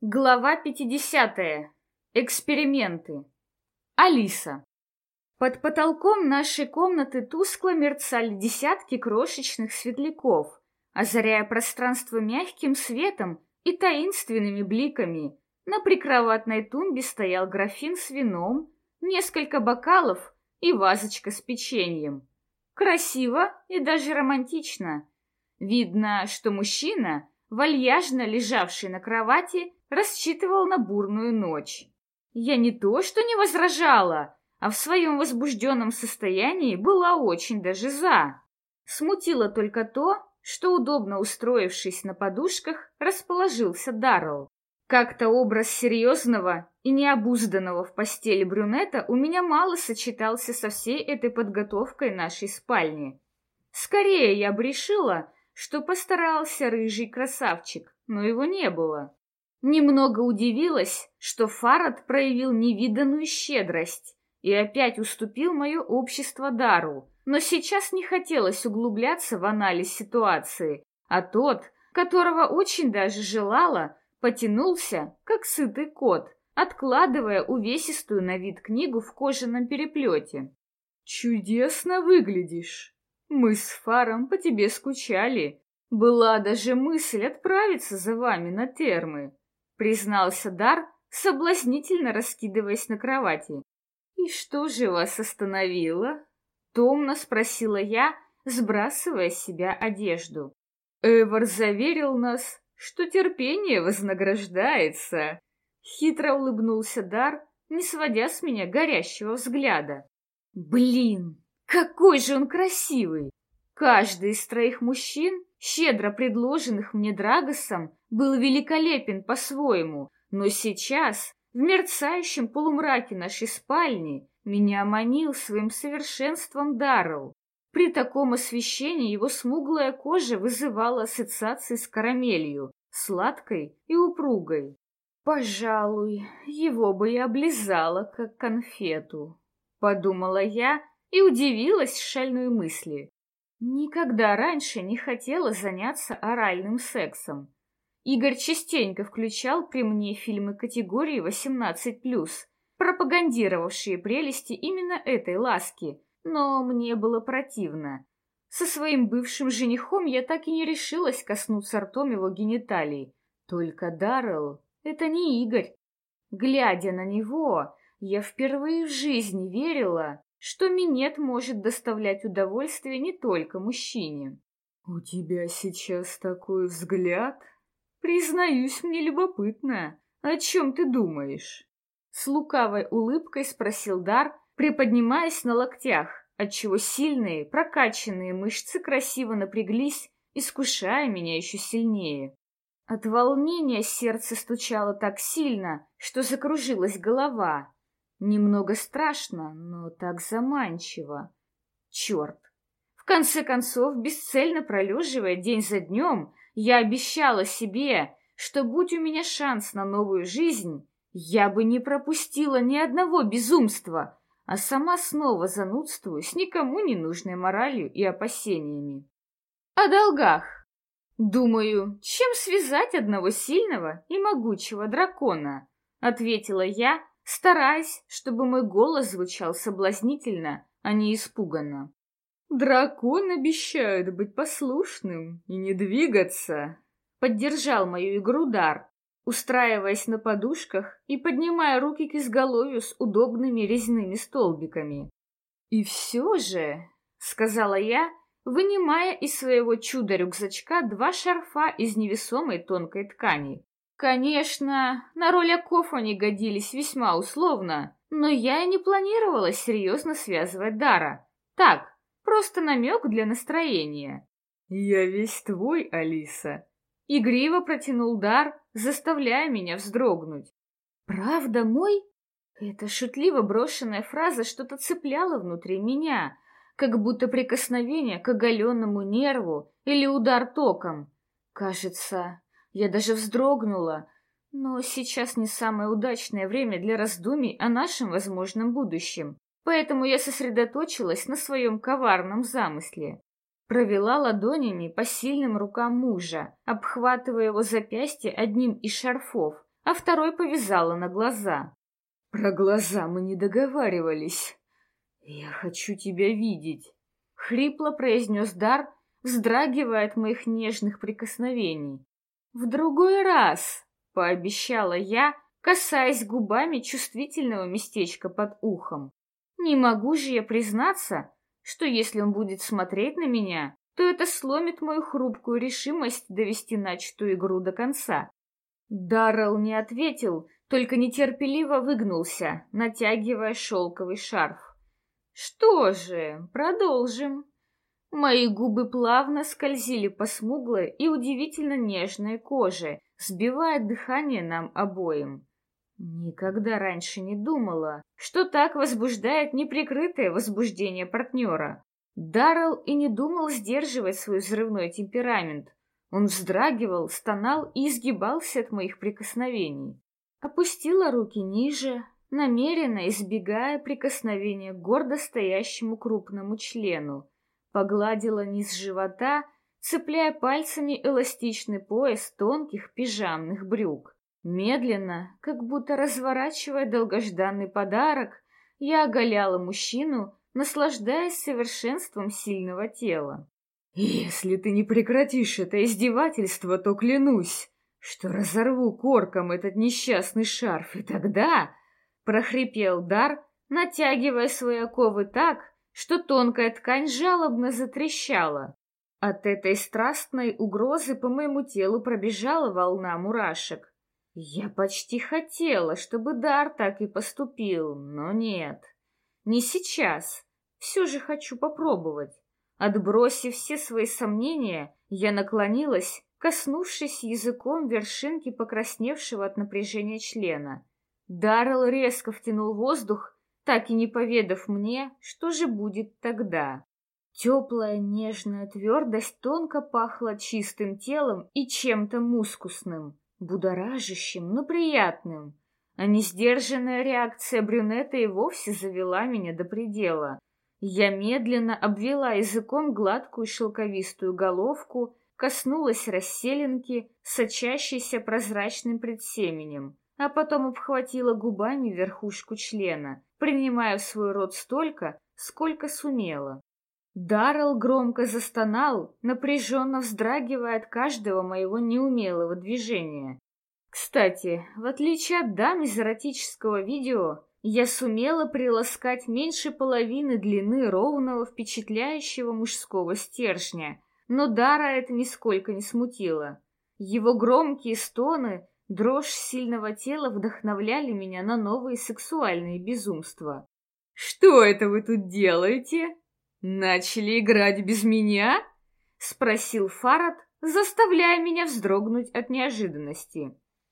Глава 50. Эксперименты. Алиса. Под потолком нашей комнаты тускло мерцали десятки крошечных светляков, озаряя пространство мягким светом и таинственными бликами. На прикроватной тумбе стоял графин с вином, несколько бокалов и вазочка с печеньем. Красиво и даже романтично. Видно, что мужчина, вальяжно лежавший на кровати, рассчитывал на бурную ночь. Я не то что не возражала, а в своем возбужденном состоянии была очень даже за. Смутило только то, что, удобно устроившись на подушках, расположился Даррелл. Как-то образ серьезного и необузданного в постели брюнета у меня мало сочетался со всей этой подготовкой нашей спальни. Скорее я бы решила, что постарался рыжий красавчик, но его не было. Немного удивилась, что Фарад проявил невиданную щедрость и опять уступил мое общество дару, но сейчас не хотелось углубляться в анализ ситуации, а тот, которого очень даже желала, потянулся, как сытый кот, откладывая увесистую на вид книгу в кожаном переплете. «Чудесно выглядишь. Мы с Фаром по тебе скучали. Была даже мысль отправиться за вами на термы признался Дар, соблазнительно раскидываясь на кровати. «И что же вас остановило?» — томно спросила я, сбрасывая с себя одежду. Эвар заверил нас, что терпение вознаграждается. Хитро улыбнулся Дар, не сводя с меня горящего взгляда. «Блин, какой же он красивый!» Каждый из троих мужчин щедро предложенных мне Драгосом, был великолепен по-своему, но сейчас, в мерцающем полумраке нашей спальни, меня манил своим совершенством Даррелл. При таком освещении его смуглая кожа вызывала ассоциации с карамелью, сладкой и упругой. Пожалуй, его бы и облизала, как конфету, подумала я и удивилась шальной мысли. Никогда раньше не хотела заняться оральным сексом. Игорь частенько включал при мне фильмы категории 18+, пропагандировавшие прелести именно этой ласки, но мне было противно. Со своим бывшим женихом я так и не решилась коснуться ртом его гениталий. Только Даррелл — это не Игорь. Глядя на него, я впервые в жизни верила, что минет может доставлять удовольствие не только мужчине. «У тебя сейчас такой взгляд? Признаюсь, мне любопытно. О чем ты думаешь?» С лукавой улыбкой спросил Дар, приподнимаясь на локтях, отчего сильные, прокачанные мышцы красиво напряглись, искушая меня еще сильнее. От волнения сердце стучало так сильно, что закружилась голова, Немного страшно, но так заманчиво. Черт! В конце концов, бесцельно пролеживая день за днем, я обещала себе, что будь у меня шанс на новую жизнь, я бы не пропустила ни одного безумства, а сама снова занудствую с никому не нужной моралью и опасениями. О долгах. Думаю, чем связать одного сильного и могучего дракона? Ответила я, стараясь, чтобы мой голос звучал соблазнительно, а не испуганно. «Дракон обещает быть послушным и не двигаться», — поддержал мою игру Дар, устраиваясь на подушках и поднимая руки к изголовью с удобными резными столбиками. «И все же», — сказала я, вынимая из своего чуда-рюкзачка два шарфа из невесомой тонкой ткани. Конечно, на роль оков они годились весьма условно, но я и не планировала серьезно связывать Дара. Так, просто намек для настроения. «Я весь твой, Алиса!» Игриво протянул Дар, заставляя меня вздрогнуть. «Правда мой?» Эта шутливо брошенная фраза что-то цепляла внутри меня, как будто прикосновение к оголенному нерву или удар током. Кажется, я даже вздрогнула, но сейчас не самое удачное время для раздумий о нашем возможном будущем, поэтому я сосредоточилась на своем коварном замысле. Провела ладонями по сильным рукам мужа, обхватывая его запястье одним из шарфов, а второй повязала на глаза. Про глаза мы не договаривались. Я хочу тебя видеть. Хрипло произнес Дар, вздрагивая от моих нежных прикосновений. В другой раз, пообещала я, касаясь губами чувствительного местечка под ухом. Не могу же я признаться, что если он будет смотреть на меня, то это сломит мою хрупкую решимость довести начатую игру до конца. Даррелл не ответил, только нетерпеливо выгнулся, натягивая шелковый шарф. Что же, продолжим. Мои губы плавно скользили по смуглой и удивительно нежной коже, сбивая дыхание нам обоим. Никогда раньше не думала, что так возбуждает неприкрытое возбуждение партнера. Даррелл и не думал сдерживать свой взрывной темперамент. Он вздрагивал, стонал и изгибался от моих прикосновений. Опустила руки ниже, намеренно избегая прикосновения к гордо стоящему крупному члену. Погладила низ живота, цепляя пальцами эластичный пояс тонких пижамных брюк. Медленно, как будто разворачивая долгожданный подарок, я оголяла мужчину, наслаждаясь совершенством сильного тела. «Если ты не прекратишь это издевательство, то клянусь, что разорву корком этот несчастный шарф, и тогда...» — прохрипел Дар, натягивая свои оковы так, что тонкая ткань жалобно затрещала. От этой страстной угрозы по моему телу пробежала волна мурашек. Я почти хотела, чтобы Дар так и поступил, но нет. Не сейчас. Все же хочу попробовать. Отбросив все свои сомнения, я наклонилась, коснувшись языком вершинки покрасневшего от напряжения члена. Даррелл резко втянул воздух, так и не поведав мне, что же будет тогда. Теплая нежная твердость тонко пахла чистым телом и чем-то мускусным будоражащим, но приятным. А несдержанная реакция брюнета и вовсе завела меня до предела. Я медленно обвела языком гладкую шелковистую головку, коснулась расселенки, сочащейся прозрачным предсеменем, а потом обхватила губами верхушку члена, принимая в свой рот столько, сколько сумела. Даррелл громко застонал, напряженно вздрагивая от каждого моего неумелого движения. Кстати, в отличие от дам из эротического видео, я сумела приласкать меньше половины длины ровного впечатляющего мужского стержня, но Дара это нисколько не смутило. Его громкие стоны, дрожь сильного тела вдохновляли меня на новые сексуальные безумства. «Что это вы тут делаете?» «Начали играть без меня?» — спросил Фарад, заставляя меня вздрогнуть от неожиданности.